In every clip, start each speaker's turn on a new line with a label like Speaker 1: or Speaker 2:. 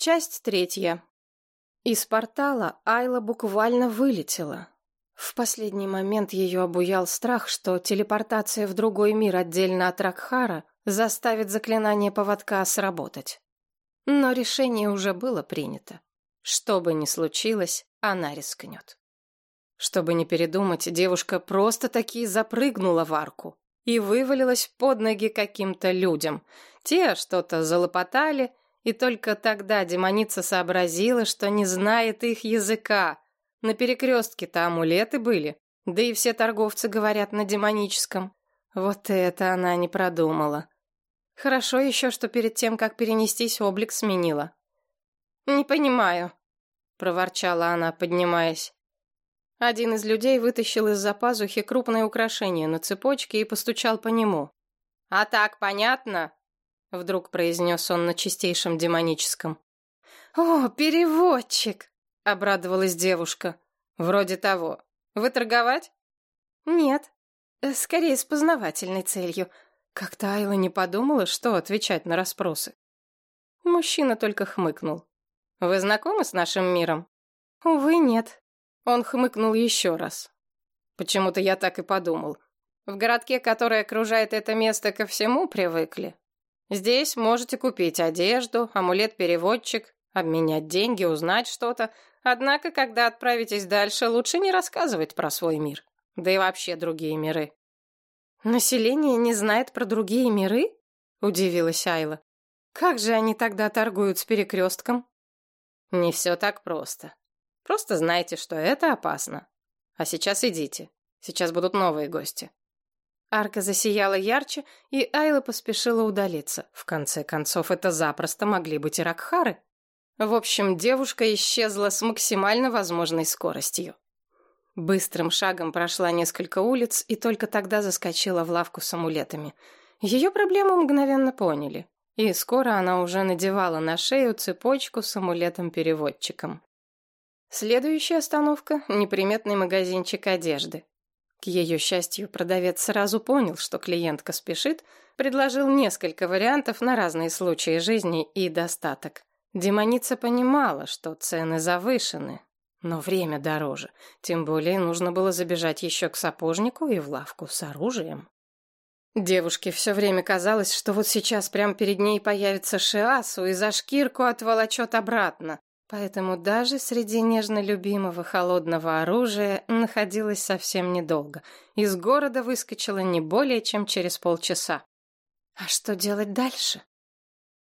Speaker 1: Часть третья. Из портала Айла буквально вылетела. В последний момент ее обуял страх, что телепортация в другой мир отдельно от Ракхара заставит заклинание поводка сработать. Но решение уже было принято. Что бы ни случилось, она рискнет. Чтобы не передумать, девушка просто-таки запрыгнула в арку и вывалилась под ноги каким-то людям. Те что-то залопотали, и только тогда демоница сообразила, что не знает их языка. На перекрестке-то амулеты были, да и все торговцы говорят на демоническом. Вот это она не продумала. Хорошо еще, что перед тем, как перенестись, облик сменила. «Не понимаю», — проворчала она, поднимаясь. Один из людей вытащил из-за пазухи крупное украшение на цепочке и постучал по нему. «А так понятно?» — вдруг произнес он на чистейшем демоническом. «О, переводчик!» — обрадовалась девушка. «Вроде того. Вы торговать?» «Нет. Э, скорее с познавательной целью». Как-то Айла не подумала, что отвечать на расспросы. Мужчина только хмыкнул. «Вы знакомы с нашим миром?» «Увы, нет». Он хмыкнул еще раз. «Почему-то я так и подумал. В городке, который окружает это место, ко всему привыкли. Здесь можете купить одежду, амулет-переводчик, обменять деньги, узнать что-то. Однако, когда отправитесь дальше, лучше не рассказывать про свой мир. Да и вообще другие миры. «Население не знает про другие миры?» — удивилась Айла. «Как же они тогда торгуют с перекрестком?» «Не все так просто. Просто знайте, что это опасно. А сейчас идите. Сейчас будут новые гости». Арка засияла ярче, и Айла поспешила удалиться. В конце концов, это запросто могли быть и Ракхары. В общем, девушка исчезла с максимально возможной скоростью. Быстрым шагом прошла несколько улиц и только тогда заскочила в лавку с амулетами. Ее проблему мгновенно поняли, и скоро она уже надевала на шею цепочку с амулетом-переводчиком. Следующая остановка — неприметный магазинчик одежды. К ее счастью, продавец сразу понял, что клиентка спешит, предложил несколько вариантов на разные случаи жизни и достаток. Демоница понимала, что цены завышены, но время дороже. Тем более нужно было забежать еще к сапожнику и в лавку с оружием. Девушке все время казалось, что вот сейчас прямо перед ней появится Шиасу и за шкирку отволочет обратно. Поэтому даже среди нежно любимого холодного оружия находилась совсем недолго. Из города выскочила не более чем через полчаса. А что делать дальше?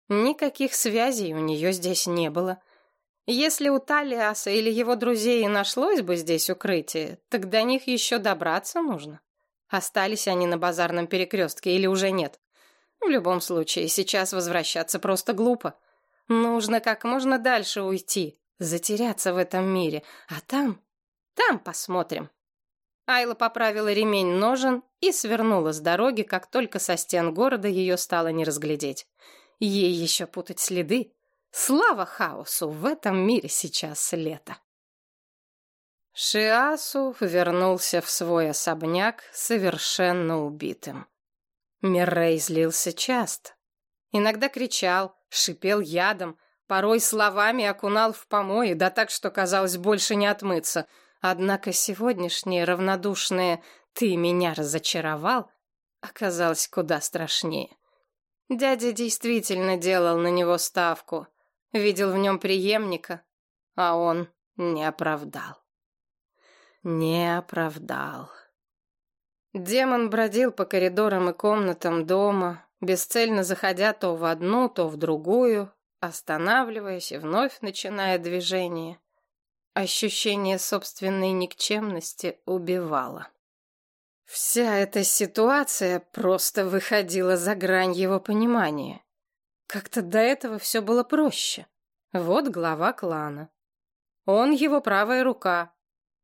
Speaker 1: Никаких связей у нее здесь не было. Если у Талиаса или его друзей нашлось бы здесь укрытие, так до них еще добраться нужно. Остались они на базарном перекрестке или уже нет? В любом случае, сейчас возвращаться просто глупо. Нужно как можно дальше уйти, затеряться в этом мире, а там, там посмотрим. Айла поправила ремень ножен и свернула с дороги, как только со стен города ее стало не разглядеть. Ей еще путать следы. Слава хаосу, в этом мире сейчас лето. Шиасу вернулся в свой особняк совершенно убитым. Миррей злился часто. Иногда кричал, шипел ядом, порой словами окунал в помои, да так, что казалось больше не отмыться. Однако сегодняшнее равнодушное «ты меня разочаровал» оказалось куда страшнее. Дядя действительно делал на него ставку, видел в нем преемника, а он не оправдал. Не оправдал. Демон бродил по коридорам и комнатам дома, бесцельно заходя то в одну, то в другую, останавливаясь и вновь начиная движение. Ощущение собственной никчемности убивало. Вся эта ситуация просто выходила за грань его понимания. Как-то до этого все было проще. Вот глава клана. Он его правая рука.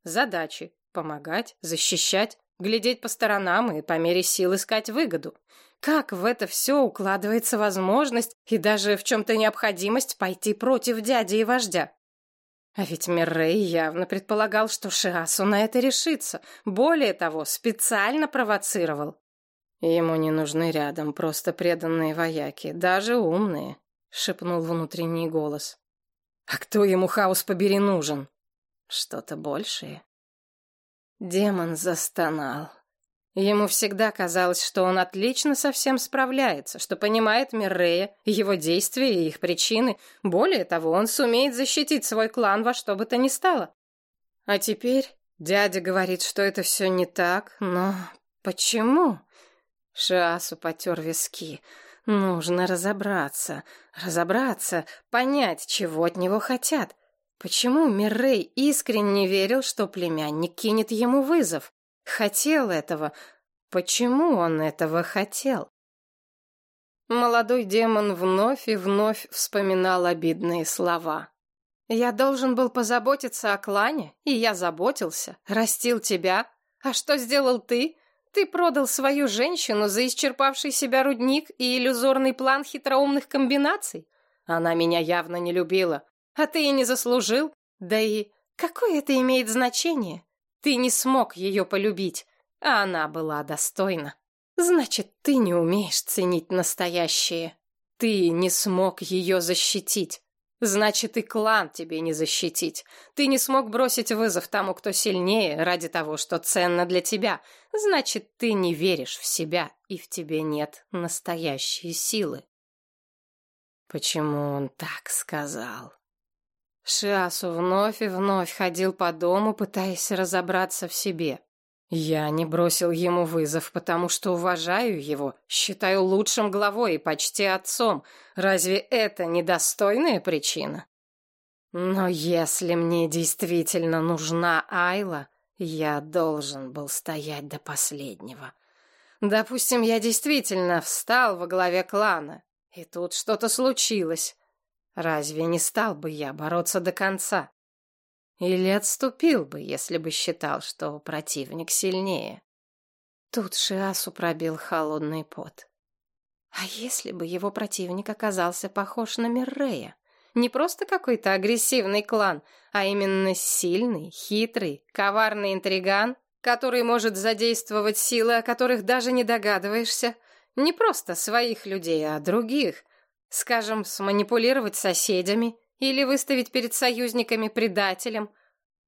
Speaker 1: Задачи — помогать, защищать, глядеть по сторонам и по мере сил искать выгоду. Как в это все укладывается возможность и даже в чем-то необходимость пойти против дяди и вождя? А ведь Миррей явно предполагал, что Шиасу на это решится. Более того, специально провоцировал. Ему не нужны рядом просто преданные вояки, даже умные, шепнул внутренний голос. А кто ему хаос побери нужен? Что-то большее. Демон застонал. Ему всегда казалось, что он отлично со всем справляется, что понимает Миррея, его действия и их причины. Более того, он сумеет защитить свой клан во что бы то ни стало. А теперь дядя говорит, что это все не так, но почему? Шиасу потер виски. Нужно разобраться, разобраться, понять, чего от него хотят. Почему Миррей искренне верил, что племянник кинет ему вызов? Хотел этого. Почему он этого хотел? Молодой демон вновь и вновь вспоминал обидные слова. «Я должен был позаботиться о клане, и я заботился, растил тебя. А что сделал ты? Ты продал свою женщину за исчерпавший себя рудник и иллюзорный план хитроумных комбинаций. Она меня явно не любила, а ты и не заслужил. Да и какое это имеет значение? Ты не смог ее полюбить, а она была достойна. Значит, ты не умеешь ценить настоящее. Ты не смог ее защитить. Значит, и клан тебе не защитить. Ты не смог бросить вызов тому, кто сильнее, ради того, что ценно для тебя. Значит, ты не веришь в себя, и в тебе нет настоящей силы. Почему он так сказал? Шиасу вновь и вновь ходил по дому, пытаясь разобраться в себе. Я не бросил ему вызов, потому что уважаю его, считаю лучшим главой и почти отцом. Разве это недостойная причина? Но если мне действительно нужна Айла, я должен был стоять до последнего. Допустим, я действительно встал во главе клана, и тут что-то случилось. Разве не стал бы я бороться до конца? Или отступил бы, если бы считал, что противник сильнее? Тут Шиасу пробил холодный пот. А если бы его противник оказался похож на Миррея? Не просто какой-то агрессивный клан, а именно сильный, хитрый, коварный интриган, который может задействовать силы, о которых даже не догадываешься. Не просто своих людей, а других, Скажем, сманипулировать соседями или выставить перед союзниками предателем,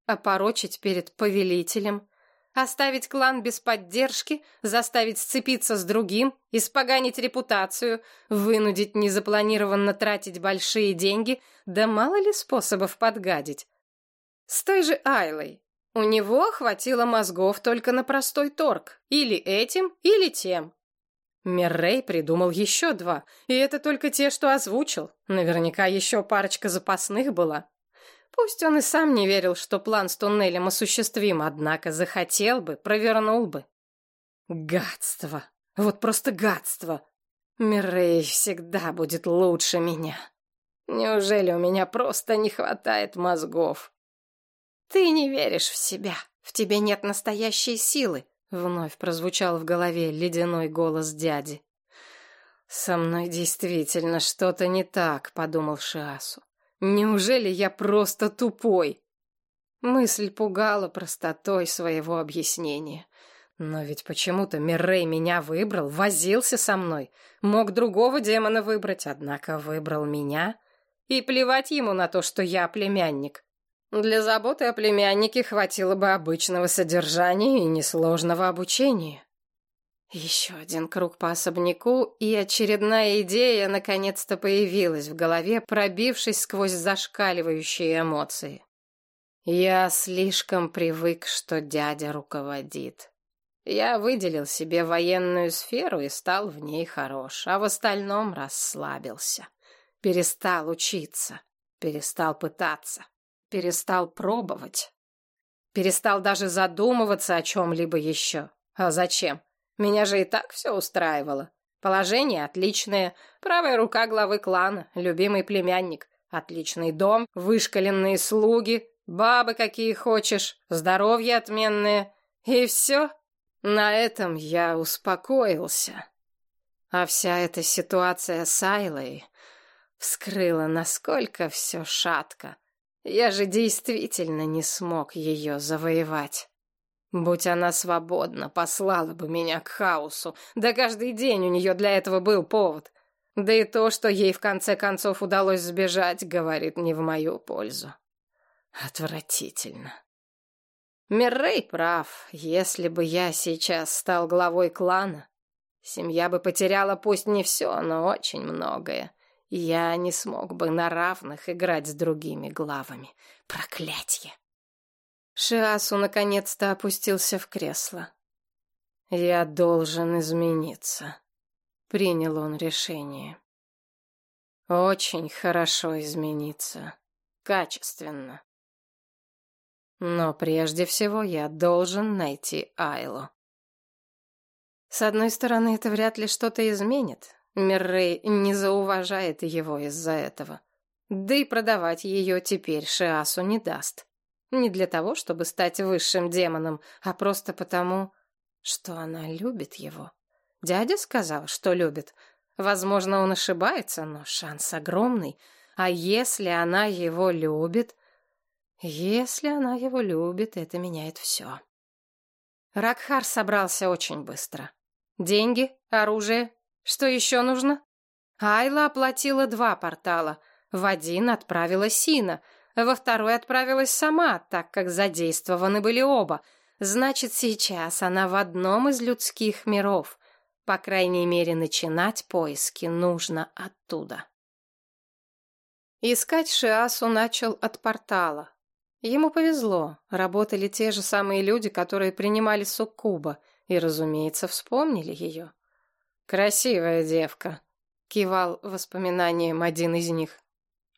Speaker 1: опорочить перед повелителем, оставить клан без поддержки, заставить сцепиться с другим, испоганить репутацию, вынудить незапланированно тратить большие деньги, да мало ли способов подгадить. С той же Айлой. У него хватило мозгов только на простой торг. Или этим, или тем. Миррей придумал еще два, и это только те, что озвучил. Наверняка еще парочка запасных была. Пусть он и сам не верил, что план с туннелем осуществим, однако захотел бы, провернул бы. Гадство. Вот просто гадство. Миррей всегда будет лучше меня. Неужели у меня просто не хватает мозгов? Ты не веришь в себя. В тебе нет настоящей силы. Вновь прозвучал в голове ледяной голос дяди. «Со мной действительно что-то не так», — подумал Шиасу. «Неужели я просто тупой?» Мысль пугала простотой своего объяснения. Но ведь почему-то Миррей меня выбрал, возился со мной. Мог другого демона выбрать, однако выбрал меня. И плевать ему на то, что я племянник. Для заботы о племяннике хватило бы обычного содержания и несложного обучения. Еще один круг по особняку, и очередная идея наконец-то появилась в голове, пробившись сквозь зашкаливающие эмоции. Я слишком привык, что дядя руководит. Я выделил себе военную сферу и стал в ней хорош, а в остальном расслабился. Перестал учиться, перестал пытаться перестал пробовать. Перестал даже задумываться о чем-либо еще. А зачем? Меня же и так все устраивало. Положение отличное, правая рука главы клана, любимый племянник, отличный дом, вышкаленные слуги, бабы какие хочешь, здоровье отменное. И все. На этом я успокоился. А вся эта ситуация с Айлой вскрыла, насколько все шатко. Я же действительно не смог ее завоевать. Будь она свободна, послала бы меня к хаосу. Да каждый день у нее для этого был повод. Да и то, что ей в конце концов удалось сбежать, говорит не в мою пользу. Отвратительно. Миррей прав. Если бы я сейчас стал главой клана, семья бы потеряла пусть не все, но очень многое. Я не смог бы на равных играть с другими главами. Проклятье! Шиасу наконец-то опустился в кресло. «Я должен измениться», — принял он решение. «Очень хорошо измениться. Качественно. Но прежде всего я должен найти Айлу». С одной стороны, это вряд ли что-то изменит. Миррей не зауважает его из-за этого. Да и продавать ее теперь Шиасу не даст. Не для того, чтобы стать высшим демоном, а просто потому, что она любит его. Дядя сказал, что любит. Возможно, он ошибается, но шанс огромный. А если она его любит... Если она его любит, это меняет все. Ракхар собрался очень быстро. Деньги, оружие, что еще нужно? Айла оплатила два портала. В один отправила Сина, во второй отправилась сама, так как задействованы были оба — Значит, сейчас она в одном из людских миров. По крайней мере, начинать поиски нужно оттуда. Искать Шиасу начал от портала. Ему повезло, работали те же самые люди, которые принимали суккуба, и, разумеется, вспомнили ее. «Красивая девка», — кивал воспоминанием один из них.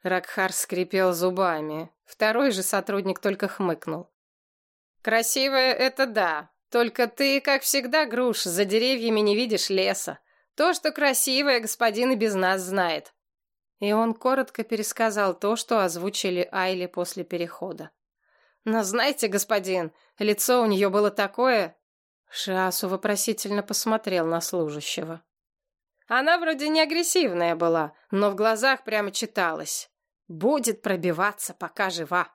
Speaker 1: Ракхар скрипел зубами, второй же сотрудник только хмыкнул. Красивая — это да. Только ты, как всегда, груш, за деревьями не видишь леса. То, что красивое, господин и без нас знает. И он коротко пересказал то, что озвучили Айли после перехода. Но знаете, господин, лицо у нее было такое... Шиасу вопросительно посмотрел на служащего. Она вроде не агрессивная была, но в глазах прямо читалось. Будет пробиваться, пока жива.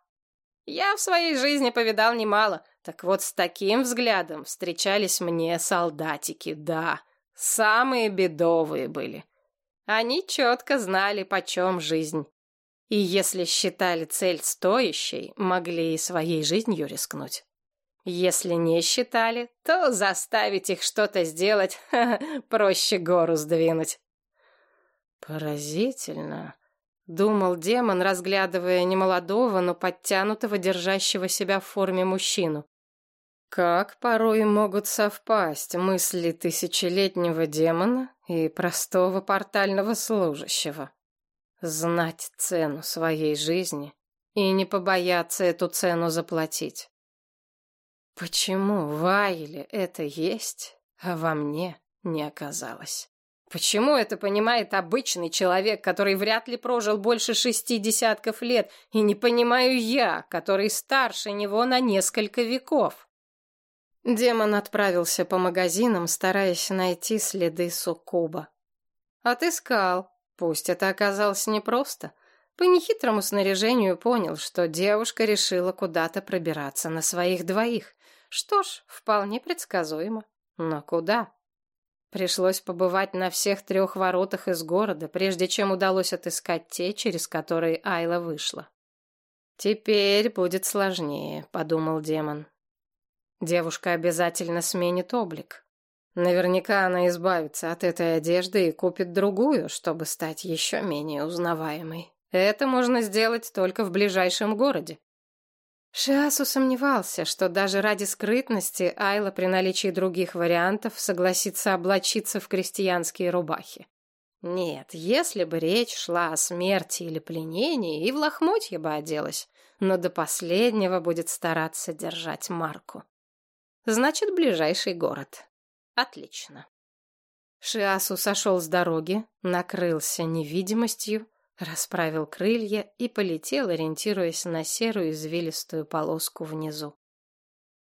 Speaker 1: Я в своей жизни повидал немало. Так вот, с таким взглядом встречались мне солдатики, да. Самые бедовые были. Они четко знали, почем жизнь. И если считали цель стоящей, могли и своей жизнью рискнуть. Если не считали, то заставить их что-то сделать проще гору сдвинуть. Поразительно, Думал демон, разглядывая немолодого, но подтянутого, держащего себя в форме мужчину. Как порой могут совпасть мысли тысячелетнего демона и простого портального служащего? Знать цену своей жизни и не побояться эту цену заплатить. Почему в Айле это есть, а во мне не оказалось? Почему это понимает обычный человек, который вряд ли прожил больше шести десятков лет, и не понимаю я, который старше него на несколько веков? Демон отправился по магазинам, стараясь найти следы суккуба. Отыскал, пусть это оказалось непросто. По нехитрому снаряжению понял, что девушка решила куда-то пробираться на своих двоих. Что ж, вполне предсказуемо. Но куда? Пришлось побывать на всех трех воротах из города, прежде чем удалось отыскать те, через которые Айла вышла. «Теперь будет сложнее», — подумал демон. «Девушка обязательно сменит облик. Наверняка она избавится от этой одежды и купит другую, чтобы стать еще менее узнаваемой. Это можно сделать только в ближайшем городе. Шиасу сомневался, что даже ради скрытности Айла при наличии других вариантов согласится облачиться в крестьянские рубахи. Нет, если бы речь шла о смерти или пленении, и в лохмотье бы оделась, но до последнего будет стараться держать марку. Значит, ближайший город. Отлично. Шиасу сошел с дороги, накрылся невидимостью, Расправил крылья и полетел, ориентируясь на серую извилистую полоску внизу.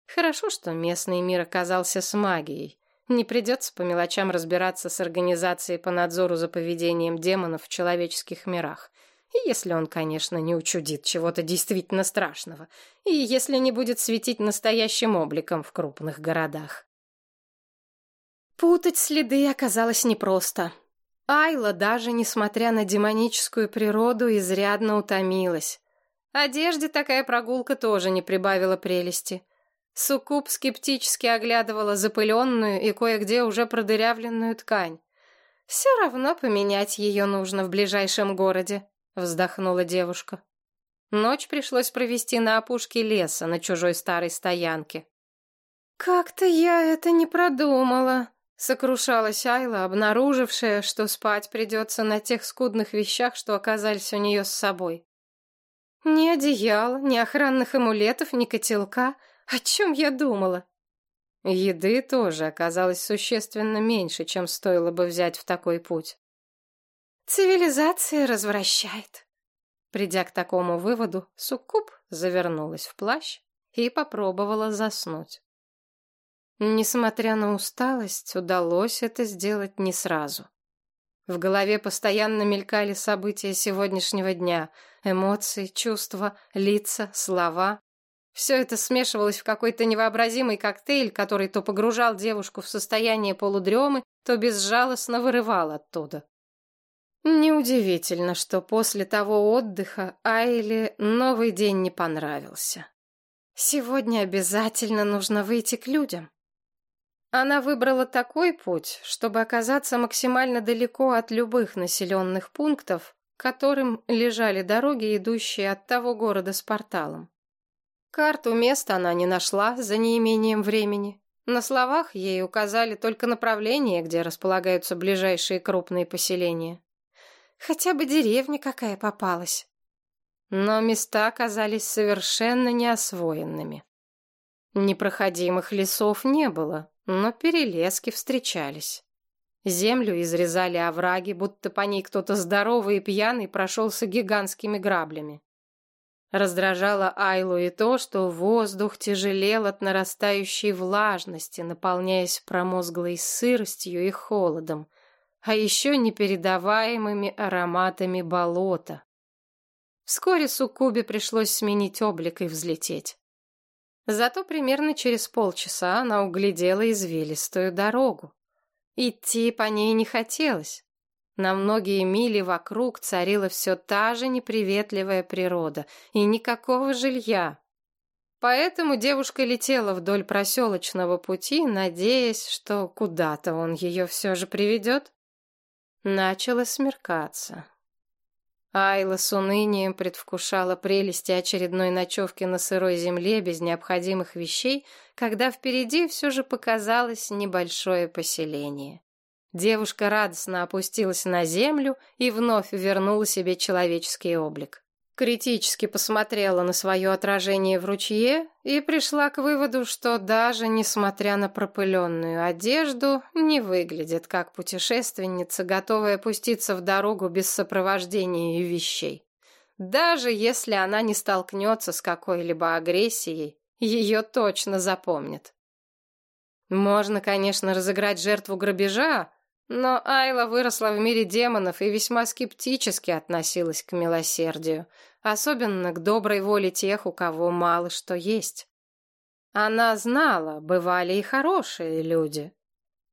Speaker 1: Хорошо, что местный мир оказался с магией. Не придется по мелочам разбираться с организацией по надзору за поведением демонов в человеческих мирах. И если он, конечно, не учудит чего-то действительно страшного. И если не будет светить настоящим обликом в крупных городах. Путать следы оказалось непросто. Айла, даже несмотря на демоническую природу, изрядно утомилась. Одежде такая прогулка тоже не прибавила прелести. Суккуб скептически оглядывала запыленную и кое-где уже продырявленную ткань. «Все равно поменять ее нужно в ближайшем городе», — вздохнула девушка. Ночь пришлось провести на опушке леса, на чужой старой стоянке. «Как-то я это не продумала», — сокрушалась Айла, обнаружившая, что спать придется на тех скудных вещах, что оказались у нее с собой. «Ни одеяла, ни охранных амулетов, ни котелка. О чем я думала?» Еды тоже оказалось существенно меньше, чем стоило бы взять в такой путь. «Цивилизация развращает». Придя к такому выводу, Суккуб завернулась в плащ и попробовала заснуть. Несмотря на усталость, удалось это сделать не сразу. В голове постоянно мелькали события сегодняшнего дня, эмоции, чувства, лица, слова. Все это смешивалось в какой-то невообразимый коктейль, который то погружал девушку в состояние полудремы, то безжалостно вырывал оттуда. Неудивительно, что после того отдыха Айле новый день не понравился. Сегодня обязательно нужно выйти к людям. Она выбрала такой путь, чтобы оказаться максимально далеко от любых населенных пунктов, которым лежали дороги, идущие от того города с порталом. Карту места она не нашла за неимением времени. На словах ей указали только направление, где располагаются ближайшие крупные поселения. Хотя бы деревня какая попалась. Но места оказались совершенно неосвоенными. Непроходимых лесов не было, но перелески встречались. Землю изрезали овраги, будто по ней кто-то здоровый и пьяный прошелся гигантскими граблями. Раздражало Айлу и то, что воздух тяжелел от нарастающей влажности, наполняясь промозглой сыростью и холодом, а еще непередаваемыми ароматами болота. Вскоре Суккубе пришлось сменить облик и взлететь. Зато примерно через полчаса она углядела извилистую дорогу. Идти по ней не хотелось. На многие мили вокруг царила все та же неприветливая природа и никакого жилья. Поэтому девушка летела вдоль проселочного пути, надеясь, что куда-то он ее все же приведет. Начало смеркаться. Айла с унынием предвкушала прелести очередной ночевки на сырой земле без необходимых вещей, когда впереди все же показалось небольшое поселение. Девушка радостно опустилась на землю и вновь вернула себе человеческий облик критически посмотрела на свое отражение в ручье и пришла к выводу, что даже несмотря на пропыленную одежду, не выглядит как путешественница, готовая пуститься в дорогу без сопровождения и вещей. Даже если она не столкнется с какой-либо агрессией, ее точно запомнят. Можно, конечно, разыграть жертву грабежа, но Айла выросла в мире демонов и весьма скептически относилась к милосердию, особенно к доброй воле тех, у кого мало что есть. Она знала, бывали и хорошие люди.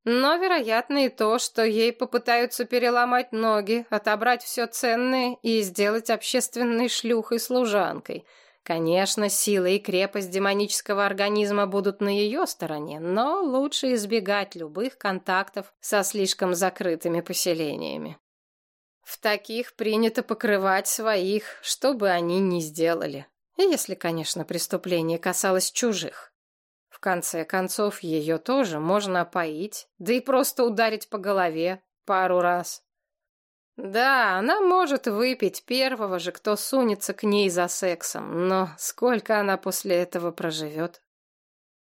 Speaker 1: Но, вероятно, и то, что ей попытаются переломать ноги, отобрать все ценное и сделать общественной шлюхой-служанкой – Конечно, сила и крепость демонического организма будут на ее стороне, но лучше избегать любых контактов со слишком закрытыми поселениями. В таких принято покрывать своих, что бы они ни сделали, если, конечно, преступление касалось чужих. В конце концов, ее тоже можно опоить, да и просто ударить по голове пару раз. Да, она может выпить первого же, кто сунется к ней за сексом, но сколько она после этого проживет?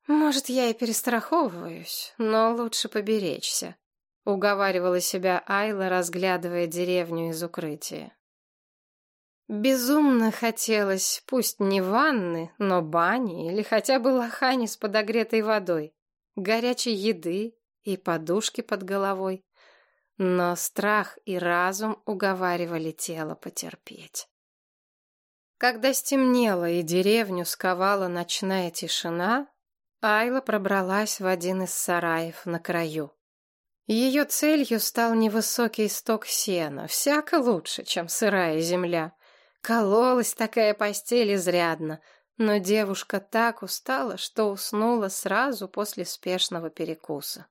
Speaker 1: Может, я и перестраховываюсь, но лучше поберечься, уговаривала себя Айла, разглядывая деревню из укрытия. Безумно хотелось, пусть не ванны, но бани или хотя бы лохани с подогретой водой, горячей еды и подушки под головой. Но страх и разум уговаривали тело потерпеть. Когда стемнело и деревню сковала ночная тишина, Айла пробралась в один из сараев на краю. Ее целью стал невысокий сток сена, всяко лучше, чем сырая земля. Кололась такая постель изрядно, но девушка так устала, что уснула сразу после спешного перекуса.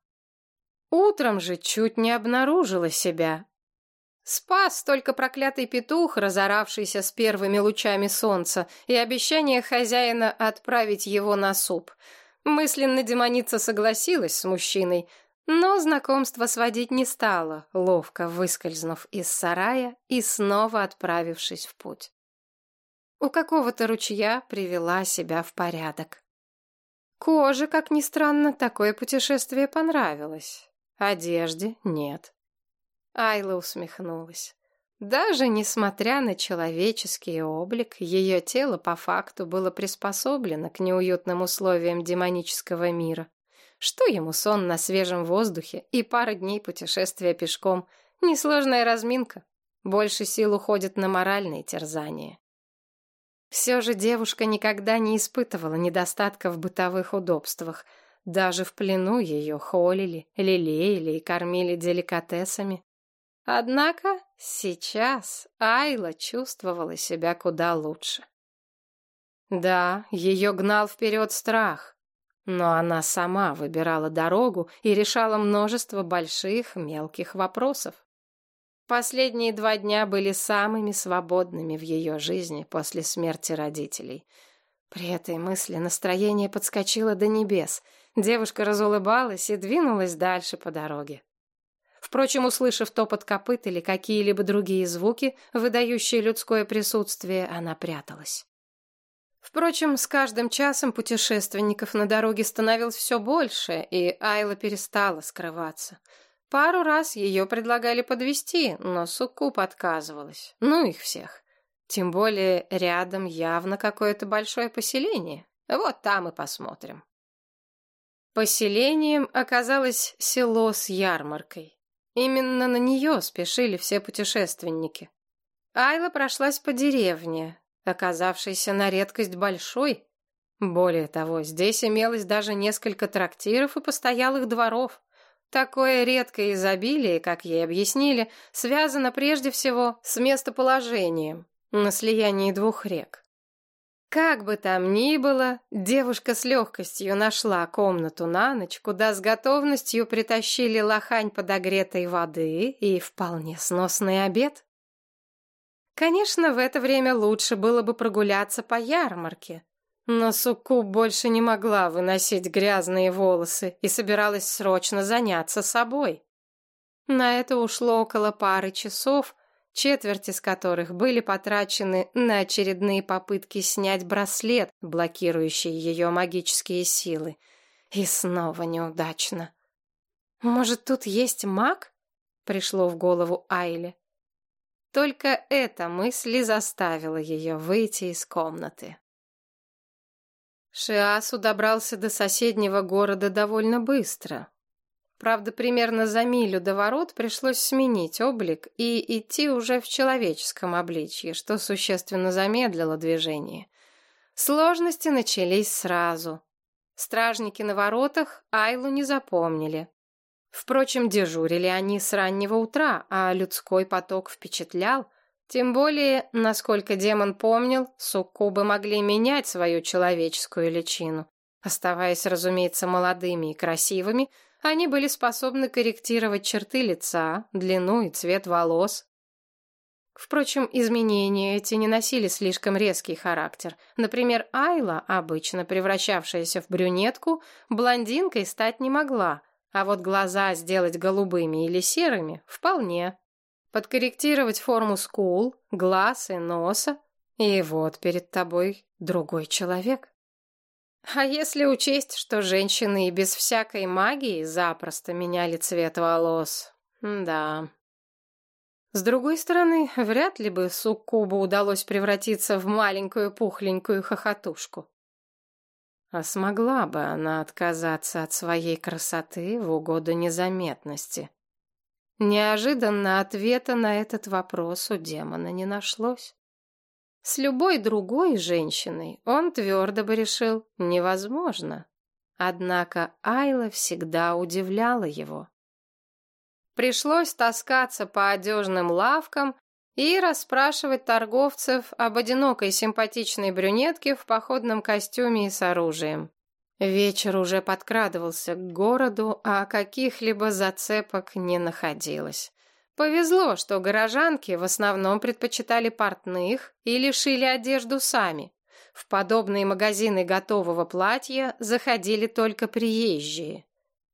Speaker 1: Утром же чуть не обнаружила себя. Спас только проклятый петух, разоравшийся с первыми лучами солнца, и обещание хозяина отправить его на суп. Мысленно демоница согласилась с мужчиной, но знакомство сводить не стала, ловко выскользнув из сарая и снова отправившись в путь у какого-то ручья привела себя в порядок. Коже, как ни странно, такое путешествие понравилось. Одежде нет. Айла усмехнулась. Даже несмотря на человеческий облик, ее тело по факту было приспособлено к неуютным условиям демонического мира. Что ему сон на свежем воздухе и пара дней путешествия пешком? Несложная разминка. Больше сил уходит на моральные терзания. Все же девушка никогда не испытывала недостатка в бытовых удобствах. Даже в плену ее холили, лелеяли и кормили деликатесами. Однако сейчас Айла чувствовала себя куда лучше. Да, ее гнал вперед страх, но она сама выбирала дорогу и решала множество больших, мелких вопросов. Последние два дня были самыми свободными в ее жизни после смерти родителей. При этой мысли настроение подскочило до небес. Девушка разулыбалась и двинулась дальше по дороге. Впрочем, услышав топот копыт или какие-либо другие звуки, выдающие людское присутствие, она пряталась. Впрочем, с каждым часом путешественников на дороге становилось все больше, и Айла перестала скрываться — Пару раз ее предлагали подвести, но Суккуб отказывалась. Ну их всех. Тем более рядом явно какое-то большое поселение. Вот там и посмотрим. Поселением оказалось село с ярмаркой. Именно на нее спешили все путешественники. Айла прошлась по деревне, оказавшейся на редкость большой. Более того, здесь имелось даже несколько трактиров и постоялых дворов. Такое редкое изобилие, как ей объяснили, связано прежде всего с местоположением на слиянии двух рек. Как бы там ни было, девушка с легкостью нашла комнату на ночь, куда с готовностью притащили лохань подогретой воды и вполне сносный обед. Конечно, в это время лучше было бы прогуляться по ярмарке, но Суккуб больше не могла выносить грязные волосы и собиралась срочно заняться собой. На это ушло около пары часов, четверть из которых были потрачены на очередные попытки снять браслет, блокирующий ее магические силы. И снова неудачно. «Может, тут есть маг?» — пришло в голову Айле. Только эта мысль заставила ее выйти из комнаты. Шиасу добрался до соседнего города довольно быстро. Правда, примерно за милю до ворот пришлось сменить облик и идти уже в человеческом обличье, что существенно замедлило движение. Сложности начались сразу. Стражники на воротах Айлу не запомнили. Впрочем, дежурили они с раннего утра, а людской поток впечатлял — тем более, насколько демон помнил, суккубы могли менять свою человеческую личину. Оставаясь, разумеется, молодыми и красивыми, они были способны корректировать черты лица, длину и цвет волос. Впрочем, изменения эти не носили слишком резкий характер. Например, Айла, обычно превращавшаяся в брюнетку, блондинкой стать не могла, а вот глаза сделать голубыми или серыми – вполне подкорректировать форму скул, глаз и носа, и вот перед тобой другой человек. А если учесть, что женщины и без всякой магии запросто меняли цвет волос? Да. С другой стороны, вряд ли бы суккубу удалось превратиться в маленькую пухленькую хохотушку. А смогла бы она отказаться от своей красоты в угоду незаметности? Неожиданно ответа на этот вопрос у демона не нашлось. С любой другой женщиной он твердо бы решил невозможно. Однако Айла всегда удивляла его. Пришлось таскаться по одежным лавкам и расспрашивать торговцев об одинокой симпатичной брюнетке в походном костюме и с оружием. Вечер уже подкрадывался к городу, а каких-либо зацепок не находилось. Повезло, что горожанки в основном предпочитали портных или шили одежду сами. В подобные магазины готового платья заходили только приезжие.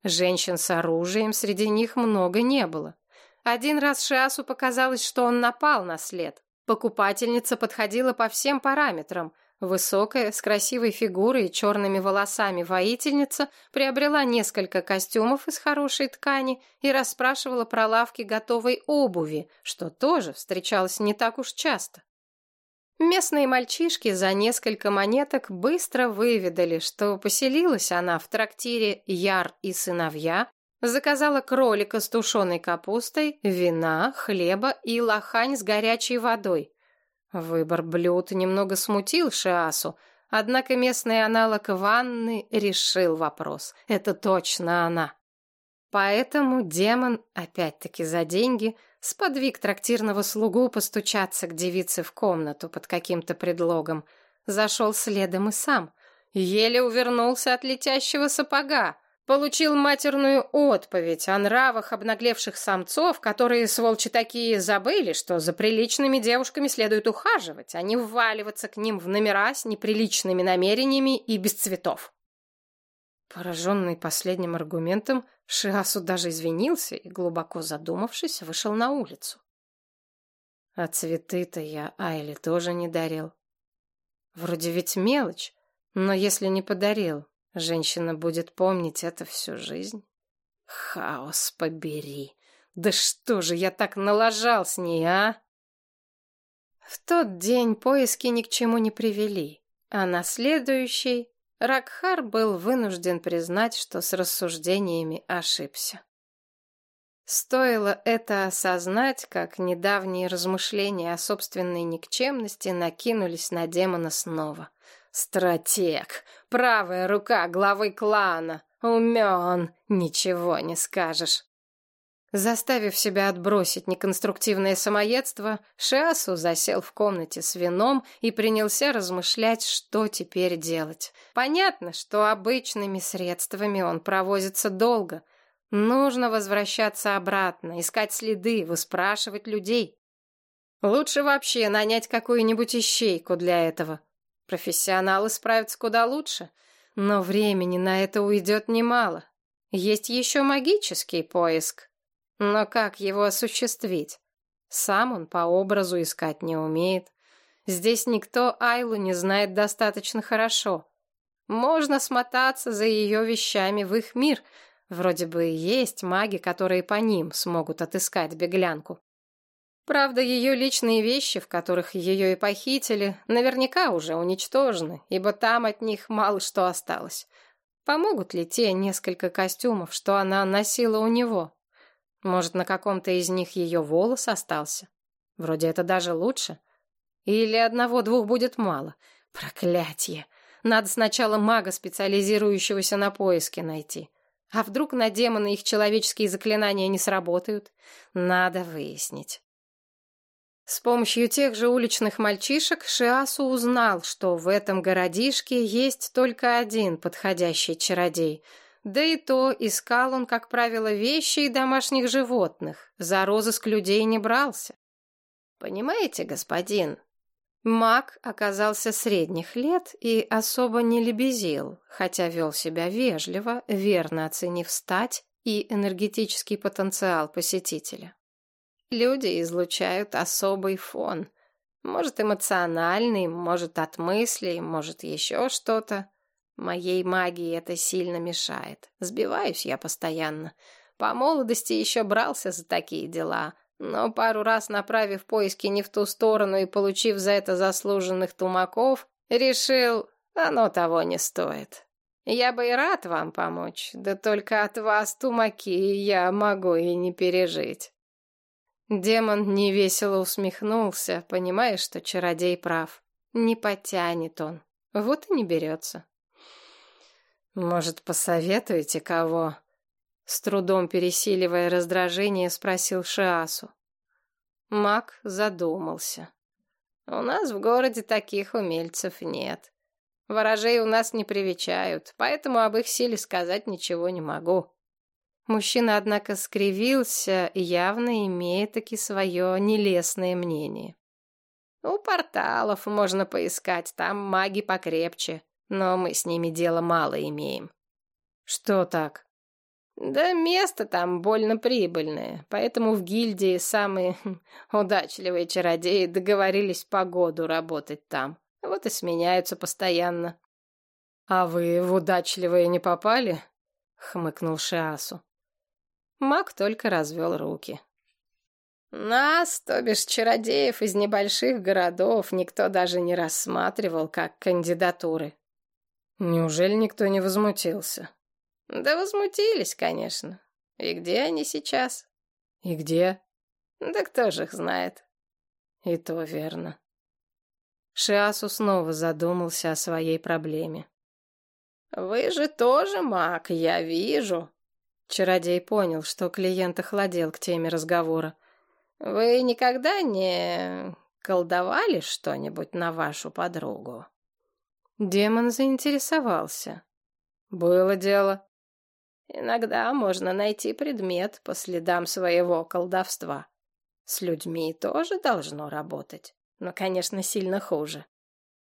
Speaker 1: Женщин с оружием среди них много не было. Один раз Шиасу показалось, что он напал на след. Покупательница подходила по всем параметрам. Высокая, с красивой фигурой и черными волосами воительница приобрела несколько костюмов из хорошей ткани и расспрашивала про лавки готовой обуви, что тоже встречалось не так уж часто. Местные мальчишки за несколько монеток быстро выведали, что поселилась она в трактире «Яр и сыновья», заказала кролика с тушеной капустой, вина, хлеба и лохань с горячей водой. Выбор блюд немного смутил Шиасу, однако местный аналог ванны решил вопрос. Это точно она. Поэтому демон, опять-таки за деньги, сподвиг трактирного слугу постучаться к девице в комнату под каким-то предлогом. Зашел следом и сам. Еле увернулся от летящего сапога. Получил матерную отповедь о нравах обнаглевших самцов, которые, сволчи такие, забыли, что за приличными девушками следует ухаживать, а не вваливаться к ним в номера с неприличными намерениями и без цветов. Пораженный последним аргументом, Шиасу даже извинился и, глубоко задумавшись, вышел на улицу. А цветы-то я Айле тоже не дарил. Вроде ведь мелочь, но если не подарил, женщина будет помнить это всю жизнь. Хаос побери! Да что же я так налажал с ней, а? В тот день поиски ни к чему не привели, а на следующий Ракхар был вынужден признать, что с рассуждениями ошибся. Стоило это осознать, как недавние размышления о собственной никчемности накинулись на демона снова. Стратег, правая рука главы клана, умен, ничего не скажешь. Заставив себя отбросить неконструктивное самоедство, Шиасу засел в комнате с вином и принялся размышлять, что теперь делать. Понятно, что обычными средствами он провозится долго. Нужно возвращаться обратно, искать следы, выспрашивать людей. Лучше вообще нанять какую-нибудь ищейку для этого. Профессионалы справятся куда лучше, но времени на это уйдет немало. Есть еще магический поиск. Но как его осуществить? Сам он по образу искать не умеет. Здесь никто Айлу не знает достаточно хорошо. Можно смотаться за ее вещами в их мир. Вроде бы есть маги, которые по ним смогут отыскать беглянку. Правда, ее личные вещи, в которых ее и похитили, наверняка уже уничтожены, ибо там от них мало что осталось. Помогут ли те несколько костюмов, что она носила у него? Может, на каком-то из них ее волос остался? Вроде это даже лучше. Или одного-двух будет мало? Проклятье! Надо сначала мага, специализирующегося на поиске, найти. А вдруг на демона их человеческие заклинания не сработают? Надо выяснить. С помощью тех же уличных мальчишек Шиасу узнал, что в этом городишке есть только один подходящий чародей — да и то искал он, как правило, вещи и домашних животных, за розыск людей не брался. Понимаете, господин? Маг оказался средних лет и особо не лебезил, хотя вел себя вежливо, верно оценив стать и энергетический потенциал посетителя. Люди излучают особый фон. Может, эмоциональный, может, от мыслей, может, еще что-то. Моей магии это сильно мешает. Сбиваюсь я постоянно. По молодости еще брался за такие дела, но пару раз направив поиски не в ту сторону и получив за это заслуженных тумаков, решил, оно того не стоит. Я бы и рад вам помочь, да только от вас тумаки я могу и не пережить. Демон невесело усмехнулся, понимая, что чародей прав. Не потянет он, вот и не берется. Может, посоветуете кого? С трудом пересиливая раздражение, спросил Шиасу. Мак задумался. У нас в городе таких умельцев нет. Ворожей у нас не привечают, поэтому об их силе сказать ничего не могу. Мужчина, однако, скривился, явно имея таки свое нелестное мнение. У порталов можно поискать, там маги покрепче, но мы с ними дело мало имеем. Что так? Да место там больно прибыльное, поэтому в гильдии самые удачливые чародеи договорились по году работать там. Вот и сменяются постоянно. А вы в удачливые не попали? хмыкнул Шиасу. Маг только развел руки. Нас, то бишь чародеев из небольших городов, никто даже не рассматривал как кандидатуры. Неужели никто не возмутился? Да возмутились, конечно. И где они сейчас? И где? Да кто же их знает? И то верно. Шиасу снова задумался о своей проблеме. «Вы же тоже маг, я вижу», Чародей понял, что клиент охладел к теме разговора. «Вы никогда не колдовали что-нибудь на вашу подругу?» Демон заинтересовался. «Было дело». «Иногда можно найти предмет по следам своего колдовства. С людьми тоже должно работать, но, конечно, сильно хуже».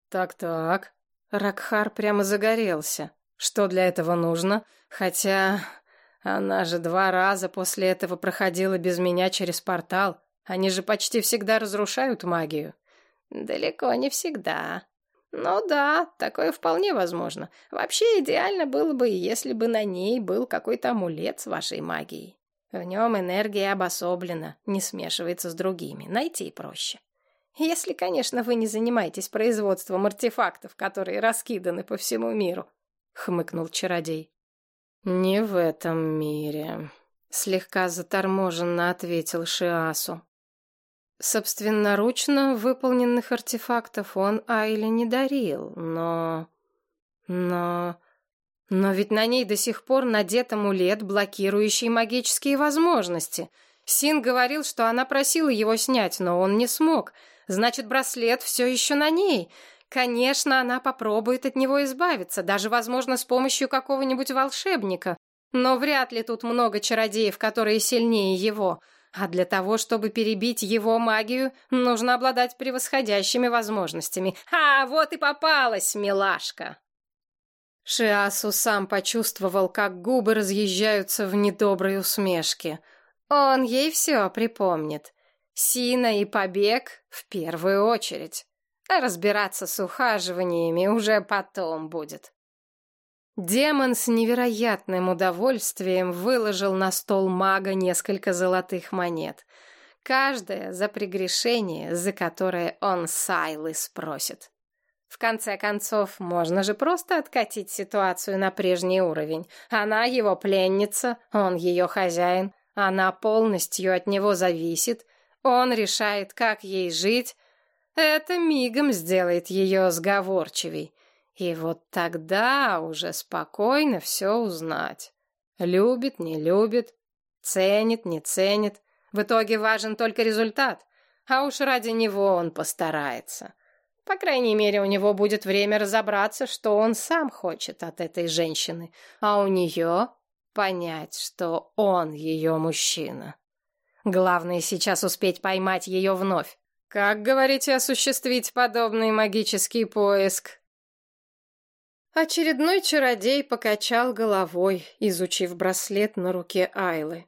Speaker 1: «Так-так». Ракхар прямо загорелся. «Что для этого нужно? Хотя она же два раза после этого проходила без меня через портал. Они же почти всегда разрушают магию. Далеко не всегда. Ну да, такое вполне возможно. Вообще идеально было бы, если бы на ней был какой-то амулет с вашей магией. В нем энергия обособлена, не смешивается с другими. Найти проще. Если, конечно, вы не занимаетесь производством артефактов, которые раскиданы по всему миру, хмыкнул чародей. «Не в этом мире», — слегка заторможенно ответил Шиасу. Собственноручно выполненных артефактов он Айле не дарил, но... Но... Но ведь на ней до сих пор надет амулет, блокирующий магические возможности. Син говорил, что она просила его снять, но он не смог. Значит, браслет все еще на ней. Конечно, она попробует от него избавиться, даже, возможно, с помощью какого-нибудь волшебника. Но вряд ли тут много чародеев, которые сильнее его. А для того, чтобы перебить его магию, нужно обладать превосходящими возможностями. А, вот и попалась, милашка. Шиасу сам почувствовал, как губы разъезжаются в недоброй усмешке. Он ей все припомнит. Сина и побег в первую очередь. А разбираться с ухаживаниями уже потом будет. Демон с невероятным удовольствием выложил на стол мага несколько золотых монет. Каждая за прегрешение, за которое он Сайлы спросит. В конце концов, можно же просто откатить ситуацию на прежний уровень. Она его пленница, он ее хозяин, она полностью от него зависит, он решает, как ей жить, это мигом сделает ее сговорчивей. И вот тогда уже спокойно все узнать. Любит, не любит, ценит, не ценит. В итоге важен только результат, а уж ради него он постарается. По крайней мере, у него будет время разобраться, что он сам хочет от этой женщины, а у нее понять, что он ее мужчина. Главное сейчас успеть поймать ее вновь. Как, говорите, осуществить подобный магический поиск? Очередной чародей покачал головой, изучив браслет на руке Айлы.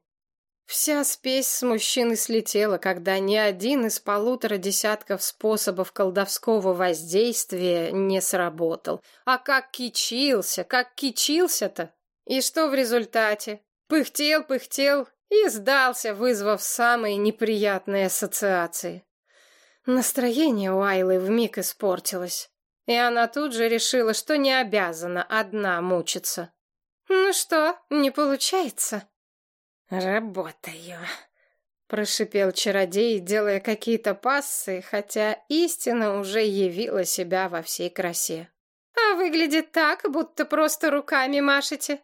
Speaker 1: Вся спесь с мужчины слетела, когда ни один из полутора десятков способов колдовского воздействия не сработал. А как кичился, как кичился-то! И что в результате? Пыхтел, пыхтел и сдался, вызвав самые неприятные ассоциации. Настроение у Айлы вмиг испортилось, и она тут же решила, что не обязана одна мучиться. «Ну что, не получается?» «Работаю», — прошипел чародей, делая какие-то пассы, хотя истина уже явила себя во всей красе. «А выглядит так, будто просто руками машете».